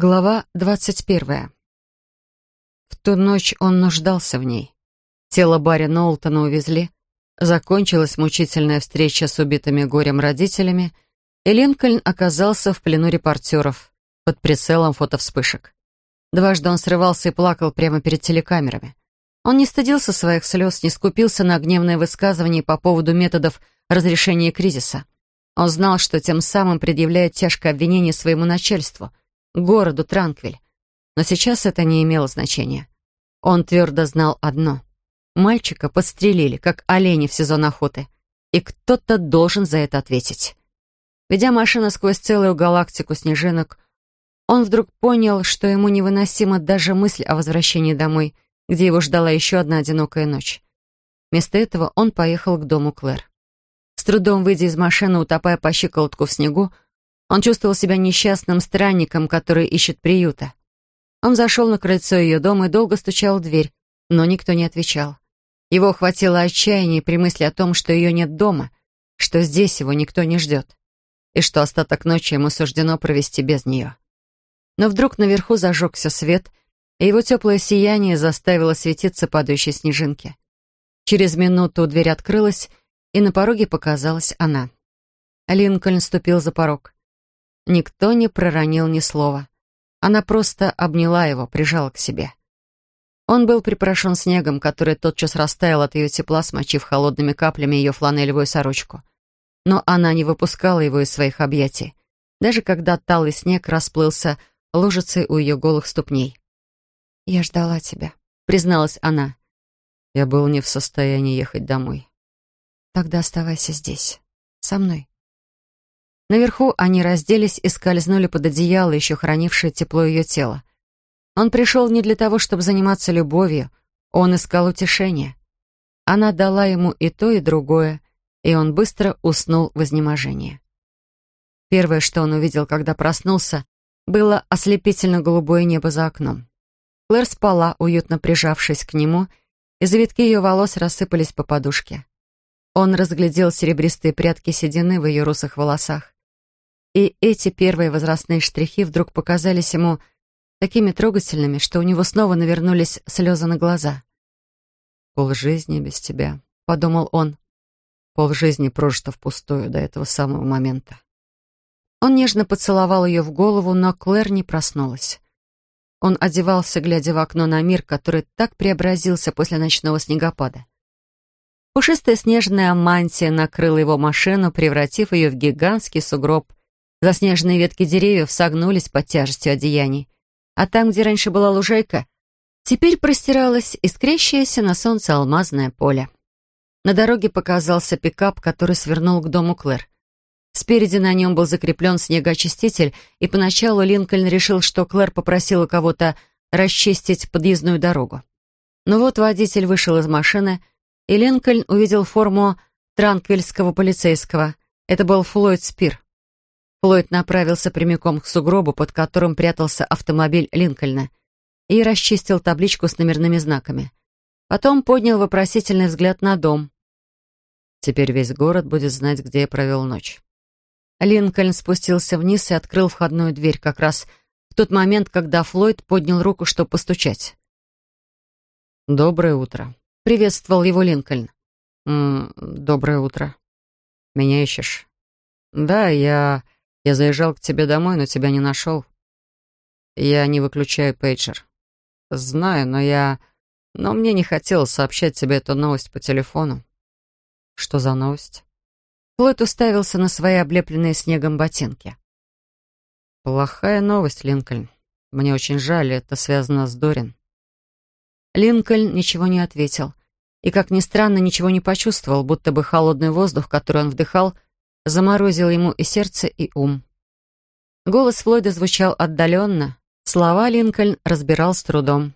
Глава двадцать первая. В ту ночь он нуждался в ней. Тело Барри Ноултона увезли, закончилась мучительная встреча с убитыми горем родителями, и Линкольн оказался в плену репортеров под прицелом фотовспышек. Дважды он срывался и плакал прямо перед телекамерами. Он не стыдился своих слез, не скупился на гневные высказывания по поводу методов разрешения кризиса. Он знал, что тем самым предъявляет тяжкое обвинение своему начальству — городу Транквиль. Но сейчас это не имело значения. Он твердо знал одно. Мальчика подстрелили, как оленя в сезон охоты. И кто-то должен за это ответить. Ведя машину сквозь целую галактику снежинок, он вдруг понял, что ему невыносима даже мысль о возвращении домой, где его ждала еще одна одинокая ночь. Вместо этого он поехал к дому Клэр. С трудом выйдя из машины, утопая по щиколотку в снегу, он чувствовал себя несчастным странником, который ищет приюта. Он зашел на крыльцо ее дома и долго стучал в дверь, но никто не отвечал. Его охватило отчаяние при мысли о том, что ее нет дома, что здесь его никто не ждет, и что остаток ночи ему суждено провести без нее. Но вдруг наверху зажегся свет, и его теплое сияние заставило светиться падающей снежинки. Через минуту дверь открылась, и на пороге показалась она. Линкольн ступил за порог. Никто не проронил ни слова. Она просто обняла его, прижала к себе. Он был припорошен снегом, который тотчас растаял от ее тепла, смочив холодными каплями ее фланелевую сорочку. Но она не выпускала его из своих объятий, даже когда талый снег расплылся лужицей у ее голых ступней. «Я ждала тебя», — призналась она. «Я был не в состоянии ехать домой». «Тогда оставайся здесь, со мной». Наверху они разделись и скользнули под одеяло, еще хранившее тепло ее тела. Он пришел не для того, чтобы заниматься любовью, он искал утешения. Она дала ему и то, и другое, и он быстро уснул в изнеможении. Первое, что он увидел, когда проснулся, было ослепительно-голубое небо за окном. Клэр спала, уютно прижавшись к нему, и завитки ее волос рассыпались по подушке. Он разглядел серебристые прядки седины в ее русых волосах. И эти первые возрастные штрихи вдруг показались ему такими трогательными, что у него снова навернулись слезы на глаза. «Полжизни без тебя», — подумал он. «Полжизни прожито впустую до этого самого момента». Он нежно поцеловал ее в голову, но Клэр не проснулась. Он одевался, глядя в окно на мир, который так преобразился после ночного снегопада. Пушистая снежная мантия накрыла его машину, превратив ее в гигантский сугроб Заснеженные ветки деревьев согнулись под тяжестью одеяний, а там, где раньше была лужайка, теперь простиралось искрящееся на солнце алмазное поле. На дороге показался пикап, который свернул к дому Клэр. Спереди на нем был закреплен снегоочиститель, и поначалу Линкольн решил, что Клэр попросила кого-то расчистить подъездную дорогу. Но вот водитель вышел из машины, и Линкольн увидел форму транквильского полицейского. Это был Флойд Спир. Флойд направился прямиком к сугробу, под которым прятался автомобиль Линкольна, и расчистил табличку с номерными знаками. Потом поднял вопросительный взгляд на дом. Теперь весь город будет знать, где я провел ночь. Линкольн спустился вниз и открыл входную дверь как раз в тот момент, когда Флойд поднял руку, чтобы постучать. «Доброе утро», — приветствовал его Линкольн. «М -м, «Доброе утро. Меня ищешь?» «Да, я...» Я заезжал к тебе домой, но тебя не нашел. Я не выключаю пейджер. Знаю, но я... Но мне не хотелось сообщать тебе эту новость по телефону. Что за новость? Флойд уставился на свои облепленные снегом ботинки. Плохая новость, Линкольн. Мне очень жаль, это связано с Дорин. Линкольн ничего не ответил. И, как ни странно, ничего не почувствовал, будто бы холодный воздух, который он вдыхал, заморозил ему и сердце, и ум. Голос Флойда звучал отдаленно, слова Линкольн разбирал с трудом.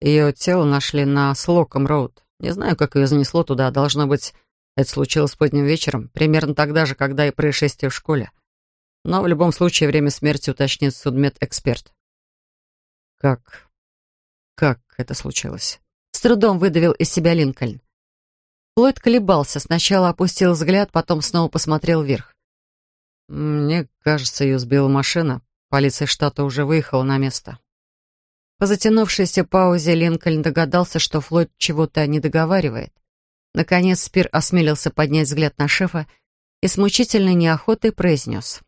Ее тело нашли на Слоком-Роуд. Не знаю, как ее занесло туда. Должно быть, это случилось поздним вечером, примерно тогда же, когда и происшествие в школе. Но в любом случае время смерти уточнит судмедэксперт. Как... как это случилось? С трудом выдавил из себя Линкольн. Флойд колебался, сначала опустил взгляд, потом снова посмотрел вверх. «Мне кажется, ее сбила машина. Полиция штата уже выехала на место. По затянувшейся паузе Линкольн догадался, что Флойд чего-то не договаривает. Наконец Спир осмелился поднять взгляд на шефа и с мучительной неохотой произнес.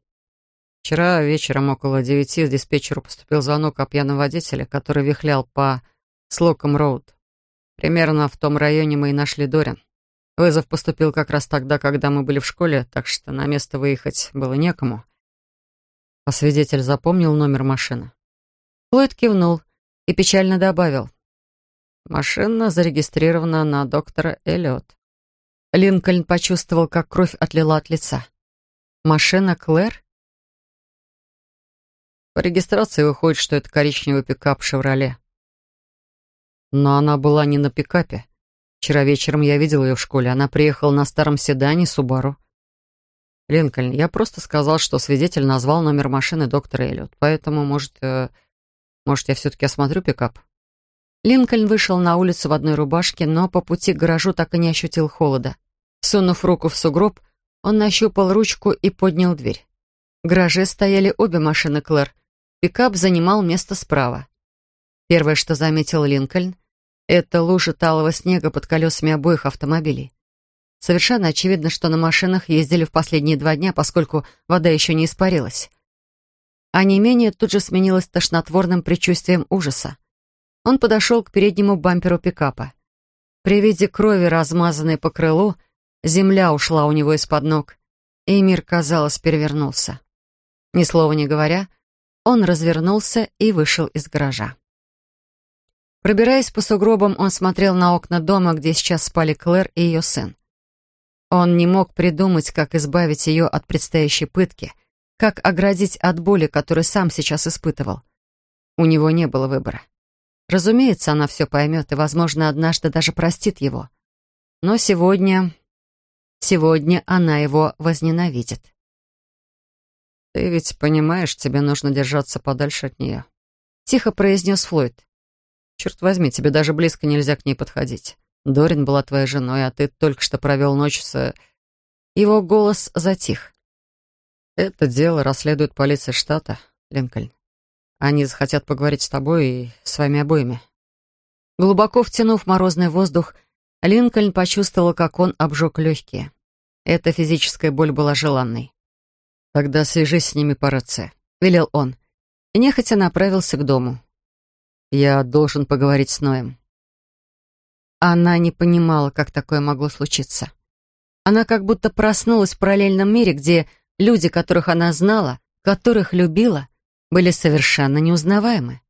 «Вчера вечером около девяти диспетчеру поступил звонок о пьяном водителе, который вихлял по Слоком-Роуд. Примерно в том районе мы и нашли Дорин. Вызов поступил как раз тогда, когда мы были в школе, так что на место выехать было некому. А свидетель запомнил номер машины. Флойд кивнул и печально добавил. Машина зарегистрирована на доктора Эллиот. Линкольн почувствовал, как кровь отлила от лица. Машина Клэр? По регистрации выходит, что это коричневый пикап «Шевроле». Но она была не на пикапе. Вчера вечером я видел ее в школе. Она приехала на старом седане «Субару». Линкольн, я просто сказал, что свидетель назвал номер машины доктора Эллиот, поэтому, может, э, может, я все-таки осмотрю пикап?» Линкольн вышел на улицу в одной рубашке, но по пути к гаражу так и не ощутил холода. Сунув руку в сугроб, он нащупал ручку и поднял дверь. В гараже стояли обе машины Клэр. Пикап занимал место справа. Первое, что заметил Линкольн, это лужа талого снега под колесами обоих автомобилей. Совершенно очевидно, что на машинах ездили в последние два дня, поскольку вода еще не испарилась. А не менее тут же сменилось тошнотворным предчувствием ужаса. Он подошел к переднему бамперу пикапа. При виде крови, размазанной по крылу, земля ушла у него из-под ног, и мир, казалось, перевернулся. Ни слова не говоря, он развернулся и вышел из гаража. Пробираясь по сугробам, он смотрел на окна дома, где сейчас спали Клэр и ее сын. Он не мог придумать, как избавить ее от предстоящей пытки, как оградить от боли, которую сам сейчас испытывал. У него не было выбора. Разумеется, она все поймет и, возможно, однажды даже простит его. Но сегодня... Сегодня она его возненавидит. «Ты ведь понимаешь, тебе нужно держаться подальше от нее», — тихо произнес Флойд. «Черт возьми, тебе даже близко нельзя к ней подходить. Дорин была твоей женой, а ты только что провел ночь с...» Его голос затих. «Это дело расследует полиция штата, Линкольн. Они захотят поговорить с тобой и с вами обоими». Глубоко втянув морозный воздух, Линкольн почувствовал, как он обжег легкие. Эта физическая боль была желанной. «Тогда свяжись с ними по рации», — велел он, и нехотя направился к дому. «Я должен поговорить с Ноем». Она не понимала, как такое могло случиться. Она как будто проснулась в параллельном мире, где люди, которых она знала, которых любила, были совершенно неузнаваемы.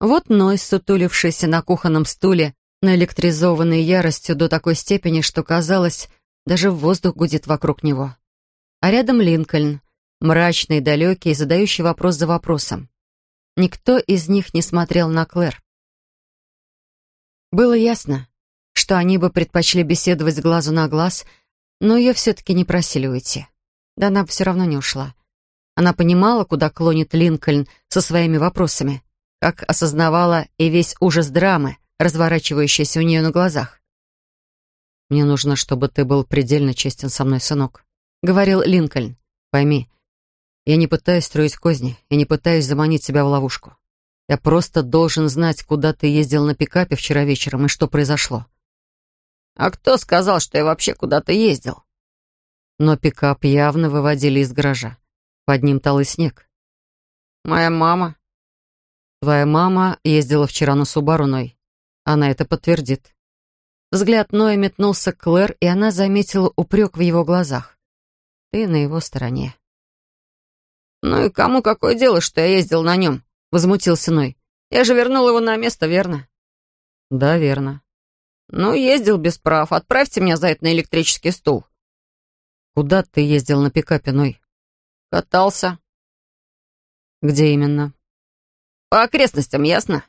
Вот Ной, сутулившийся на кухонном стуле, наэлектризованный яростью до такой степени, что, казалось, даже воздух гудит вокруг него. А рядом Линкольн, мрачный, далекий, задающий вопрос за вопросом. Никто из них не смотрел на Клэр. Было ясно, что они бы предпочли беседовать с глазу на глаз, но ее все-таки не просили уйти. Да она бы все равно не ушла. Она понимала, куда клонит Линкольн со своими вопросами, как осознавала и весь ужас драмы, разворачивающейся у нее на глазах. «Мне нужно, чтобы ты был предельно честен со мной, сынок», — говорил Линкольн. «Пойми, я не пытаюсь строить козни и не пытаюсь заманить тебя в ловушку. Я просто должен знать, куда ты ездил на пикапе вчера вечером и что произошло. «А кто сказал, что я вообще куда-то ездил?» Но пикап явно выводили из гаража. Под ним талый снег. «Моя мама». «Твоя мама ездила вчера на Субару, Ной. Она это подтвердит». Взгляд Ноя метнулся к Клэр, и она заметила упрек в его глазах. «Ты на его стороне». «Ну и кому какое дело, что я ездил на нем?» — возмутился Ной. «Я же вернул его на место, верно?» «Да, верно. «Ну, ездил без прав. Отправьте меня за это на электрический стул». «Куда ты ездил на пикапе, Ной?» «Катался». «Где именно?» «По окрестностям, ясно?»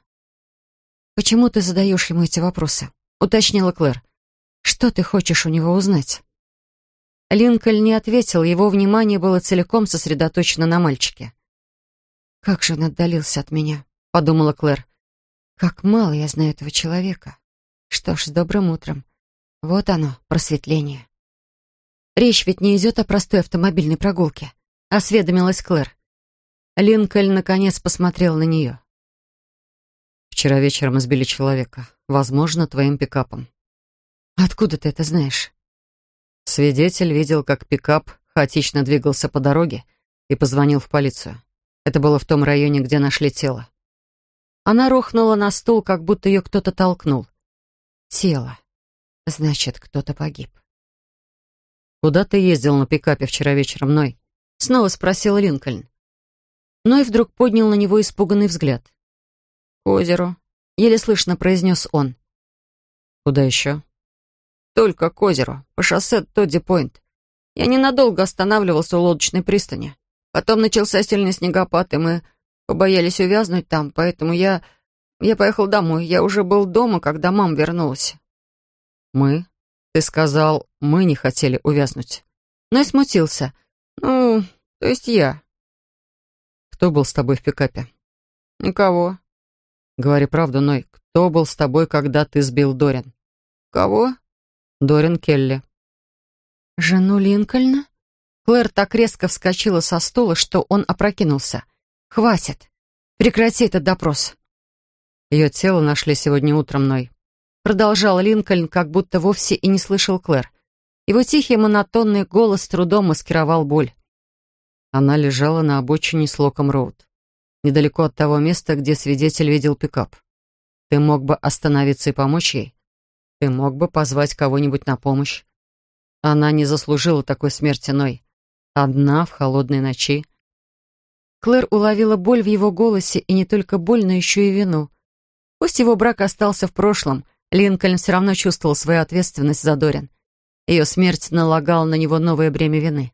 «Почему ты задаешь ему эти вопросы?» — уточнила Клэр. «Что ты хочешь у него узнать?» Линкольн не ответил, его внимание было целиком сосредоточено на мальчике. «Как же он отдалился от меня», — подумала Клэр. «Как мало я знаю этого человека». Что ж, с добрым утром. Вот оно, просветление. Речь ведь не идет о простой автомобильной прогулке, осведомилась Клэр. Линкольн наконец посмотрел на нее. «Вчера вечером избили человека. Возможно, твоим пикапом». «Откуда ты это знаешь?» Свидетель видел, как пикап хаотично двигался по дороге и позвонил в полицию. Это было в том районе, где нашли тело. Она рухнула на стул, как будто ее кто-то толкнул. Тело. Значит, кто-то погиб. «Куда ты ездил на пикапе вчера вечером, Ной?» Снова спросил Линкольн. Ной вдруг поднял на него испуганный взгляд. «К озеру», — еле слышно произнес он. «Куда еще?» «Только к озеру, по шоссе Тодди-Пойнт. Я ненадолго останавливался у лодочной пристани. Потом начался сильный снегопад, и мы побоялись увязнуть там, поэтому я... Я поехал домой. Я уже был дома, когда мама вернулась. Мы? Ты сказал, мы не хотели увязнуть. Но и смутился. Ну, то есть я. Кто был с тобой в пикапе? Никого. Говори правду, Ной. Кто был с тобой, когда ты сбил Дорин? Кого? Дорин Келли. Жену Линкольна? Клэр так резко вскочила со стула, что он опрокинулся. «Хватит! Прекрати этот допрос!» Ее тело нашли сегодня утром, Ной. Продолжал Линкольн, как будто вовсе и не слышал Клэр. Его тихий монотонный голос с трудом маскировал боль. Она лежала на обочине с Локом-Роуд, недалеко от того места, где свидетель видел пикап. Ты мог бы остановиться и помочь ей? Ты мог бы позвать кого-нибудь на помощь? Она не заслужила такой смерти, Ной. Одна в холодной ночи. Клэр уловила боль в его голосе, и не только боль, но еще и вину. Пусть его брак остался в прошлом, Линкольн все равно чувствовал свою ответственность за Дорин. Ее смерть налагала на него новое бремя вины.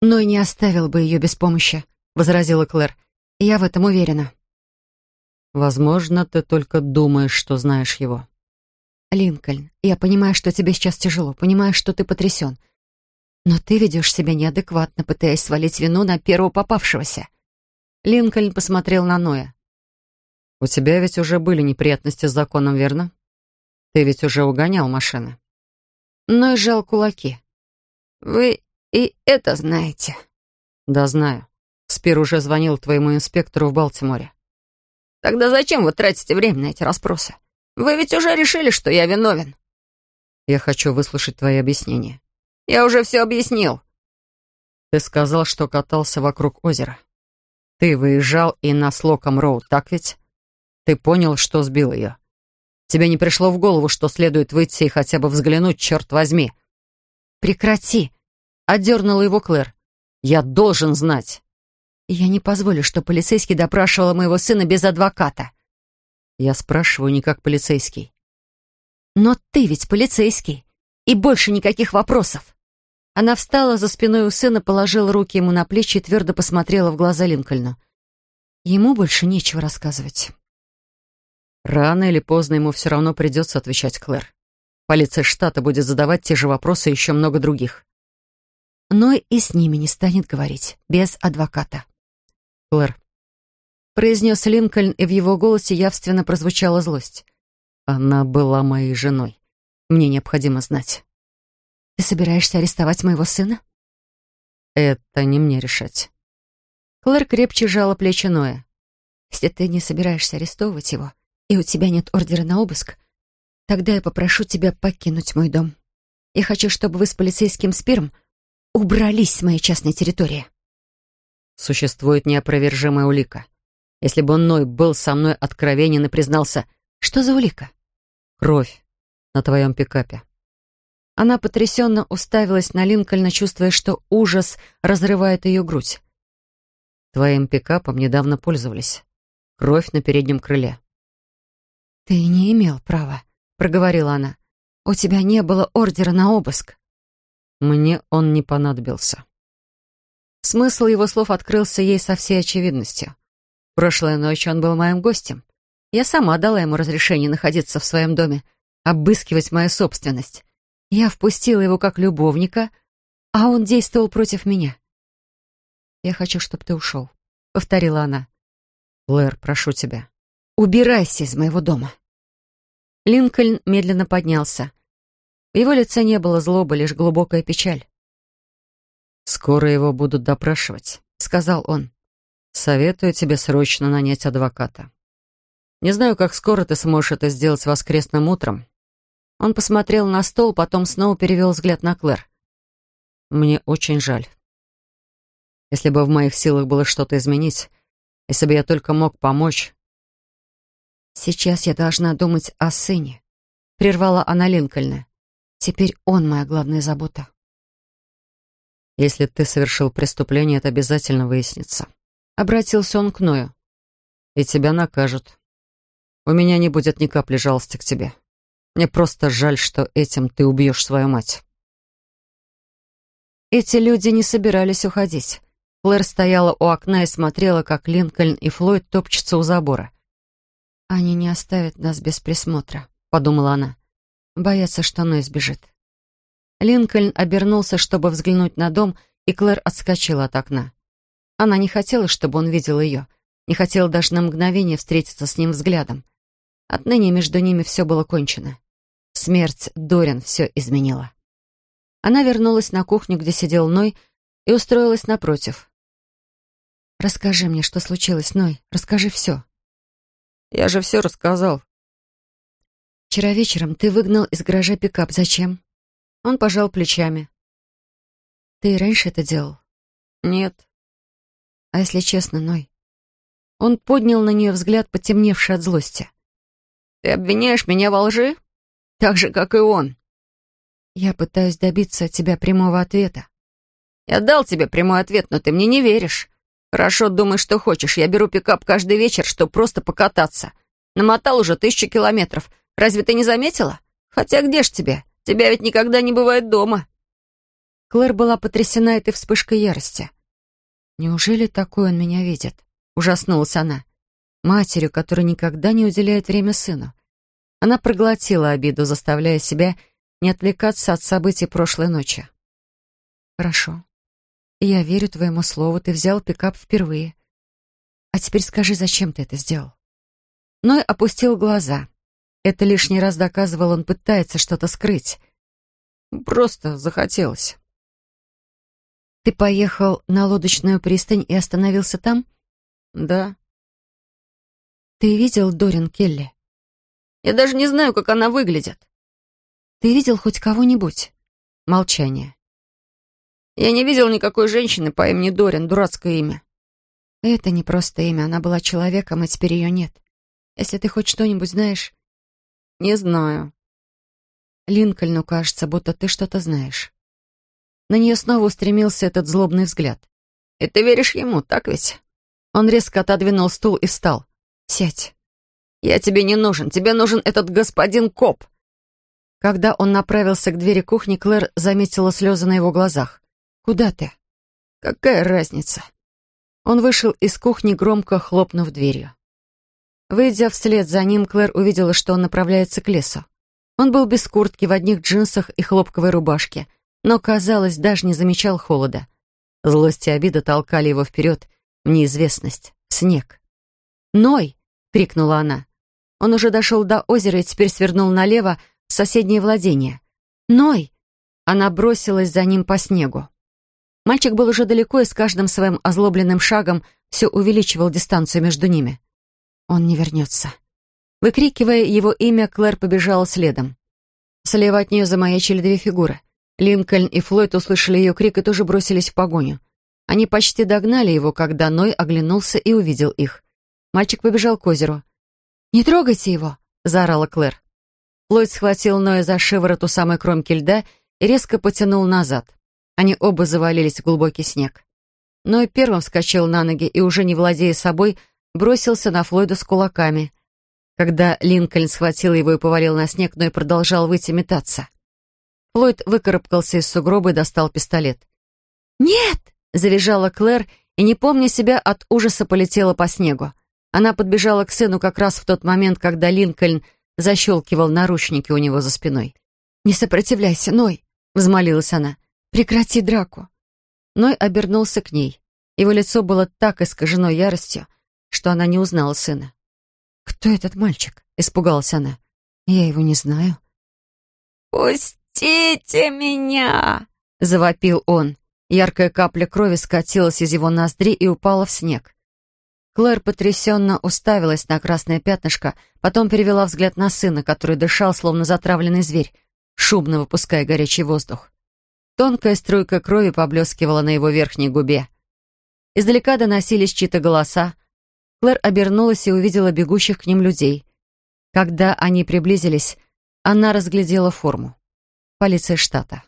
«Но и не оставил бы ее без помощи», — возразила Клэр. «Я в этом уверена». «Возможно, ты только думаешь, что знаешь его». «Линкольн, я понимаю, что тебе сейчас тяжело, понимаю, что ты потрясен. Но ты ведешь себя неадекватно, пытаясь свалить вину на первого попавшегося. Линкольн посмотрел на Ноя. «У тебя ведь уже были неприятности с законом, верно? Ты ведь уже угонял машины». Ной сжал кулаки. «Вы и это знаете?» «Да, знаю. Спир уже звонил твоему инспектору в Балтиморе». «Тогда зачем вы тратите время на эти расспросы? Вы ведь уже решили, что я виновен». «Я хочу выслушать твои объяснения». Я уже все объяснил. Ты сказал, что катался вокруг озера. Ты выезжал и на Слоком Роуд, так ведь? Ты понял, что сбил ее. Тебе не пришло в голову, что следует выйти и хотя бы взглянуть, черт возьми. Прекрати, отдернула его Клэр. Я должен знать. Я не позволю, что полицейский допрашивал моего сына без адвоката. Я спрашиваю не как полицейский. Но ты ведь полицейский. И больше никаких вопросов. Она встала за спиной у сына, положила руки ему на плечи и твердо посмотрела в глаза Линкольну. Ему больше нечего рассказывать. Рано или поздно ему все равно придется отвечать Клэр. Полиция штата будет задавать те же вопросы и еще много других. Но и с ними не станет говорить, без адвоката. Клэр. Произнес Линкольн, и в его голосе явственно прозвучала злость. Она была моей женой. Мне необходимо знать. Ты собираешься арестовать моего сына? Это не мне решать. Клэр крепче жала плечи Ноя. Если ты не собираешься арестовывать его, и у тебя нет ордера на обыск, тогда я попрошу тебя покинуть мой дом. Я хочу, чтобы вы с полицейским спиром убрались с моей частной территории. Существует неопровержимая улика. Если бы Ной был со мной откровенен и признался, что за улика? Кровь на твоем пикапе. Она потрясенно уставилась на Линкольна, чувствуя, что ужас разрывает ее грудь. «Твоим пикапом недавно пользовались. Кровь на переднем крыле». «Ты не имел права», — проговорила она. «У тебя не было ордера на обыск». Мне он не понадобился. Смысл его слов открылся ей со всей очевидностью. Прошлой ночью он был моим гостем. Я сама дала ему разрешение находиться в своем доме, обыскивать мою собственность. Я впустила его как любовника, а он действовал против меня. «Я хочу, чтобы ты ушел», — повторила она. «Клэр, прошу тебя». «Убирайся из моего дома». Линкольн медленно поднялся. В его лице не было злобы, лишь глубокая печаль. «Скоро его будут допрашивать», — сказал он. Советую тебе срочно нанять адвоката. Не знаю, как скоро ты сможешь это сделать воскресным утром. Он посмотрел на стол, потом снова перевел взгляд на Клэр. Мне очень жаль. Если бы в моих силах было что-то изменить, если бы я только мог помочь... Сейчас я должна думать о сыне, прервала она Линкольна. Теперь он моя главная забота. Если ты совершил преступление, это обязательно выяснится. Обратился он к Ною. И тебя накажут. У меня не будет ни капли жалости к тебе. Мне просто жаль, что этим ты убьешь свою мать. Эти люди не собирались уходить. Клэр стояла у окна и смотрела, как Линкольн и Флойд топчутся у забора. «Они не оставят нас без присмотра», — подумала она. «Боятся, что Ной сбежит». Линкольн обернулся, чтобы взглянуть на дом, и Клэр отскочила от окна. Она не хотела, чтобы он видел ее, не хотела даже на мгновение встретиться с ним взглядом. Отныне между ними все было кончено. Смерть Дорин все изменила. Она вернулась на кухню, где сидел Ной, и устроилась напротив. «Расскажи мне, что случилось, Ной. Расскажи все». «Я же все рассказал». «Вчера вечером ты выгнал из гаража пикап. Зачем?» Он пожал плечами. «Ты раньше это делал?» «Нет». «А если честно, Ной?» Он поднял на нее взгляд, потемневший от злости. «Ты обвиняешь меня во лжи? Так же, как и он». «Я пытаюсь добиться от тебя прямого ответа». «Я дал тебе прямой ответ, но ты мне не веришь. Хорошо, думай, что хочешь. Я беру пикап каждый вечер, чтобы просто покататься. Намотал уже тысячу километров. Разве ты не заметила? Хотя где ж тебе? Тебя ведь никогда не бывает дома». Клэр была потрясена этой вспышкой ярости. «Неужели такой он меня видит?» — ужаснулась она. Матерью, которая никогда не уделяет время сыну. Она проглотила обиду, заставляя себя не отвлекаться от событий прошлой ночи. «Хорошо. Я верю твоему слову, ты взял пикап впервые. А теперь скажи, зачем ты это сделал?» Ной опустил глаза. Это лишний раз доказывал, он пытается что-то скрыть. Просто захотелось. Ты поехал на лодочную пристань и остановился там? Да. Ты видел Дорин Келли? Я даже не знаю, как она выглядит. Ты видел хоть кого-нибудь? Молчание. Я не видел никакой женщины по имени Дорин, дурацкое имя. Это не просто имя, она была человеком, и теперь ее нет. Если ты хоть что-нибудь знаешь, «Не знаю». Линкольну кажется, будто ты что-то знаешь. На нее снова устремился этот злобный взгляд. «И ты веришь ему, так ведь?» Он резко отодвинул стул и встал. «Сядь». «Я тебе не нужен. Тебе нужен этот господин коп». Когда он направился к двери кухни, Клэр заметила слезы на его глазах. «Куда ты?» «Какая разница?» Он вышел из кухни, громко хлопнув дверью. Выйдя вслед за ним, Клэр увидела, что он направляется к лесу. Он был без куртки, в одних джинсах и хлопковой рубашке, но, казалось, даже не замечал холода. Злость и обида толкали его вперед, в неизвестность, в снег. «Ной!» — крикнула она. Он уже дошел до озера и теперь свернул налево в соседнее владение. «Ной!» Она бросилась за ним по снегу. Мальчик был уже далеко и с каждым своим озлобленным шагом все увеличивал дистанцию между ними. Он не вернется. Выкрикивая его имя, Клэр побежала следом. Слева от нее замаячили две фигуры. Линкольн и Флойд услышали ее крик и тоже бросились в погоню. Они почти догнали его, когда Ной оглянулся и увидел их. Мальчик побежал к озеру. «Не трогайте его!» — заорала Клэр. Флойд схватил Ноя за шиворот у самой кромки льда и резко потянул назад. Они оба завалились в глубокий снег. Ной первым вскочил на ноги и, уже не владея собой, бросился на Флойда с кулаками. Когда Линкольн схватил его и повалил на снег, но и продолжал выйти метаться. Флойд выкарабкался из сугроба и достал пистолет. «Нет!» — завизжала Клэр и, не помня себя, от ужаса полетела по снегу. Она подбежала к сыну как раз в тот момент, когда Линкольн защелкивал наручники у него за спиной. «Не сопротивляйся, Ной!» — взмолилась она. «Прекрати драку!» Ной обернулся к ней. Его лицо было так искажено яростью, что она не узнала сына. «Кто этот мальчик?» — испугалась она. «Я его не знаю». «Пустите меня!» — завопил он. Яркая капля крови скатилась из его ноздри и упала в снег. Клэр потрясенно уставилась на красное пятнышко, потом перевела взгляд на сына, который дышал, словно затравленный зверь, шумно выпуская горячий воздух. Тонкая струйка крови поблескивала на его верхней губе. Издалека доносились чьи-то голоса. Клэр обернулась и увидела бегущих к ним людей. Когда они приблизились, она разглядела форму. Полиция штата.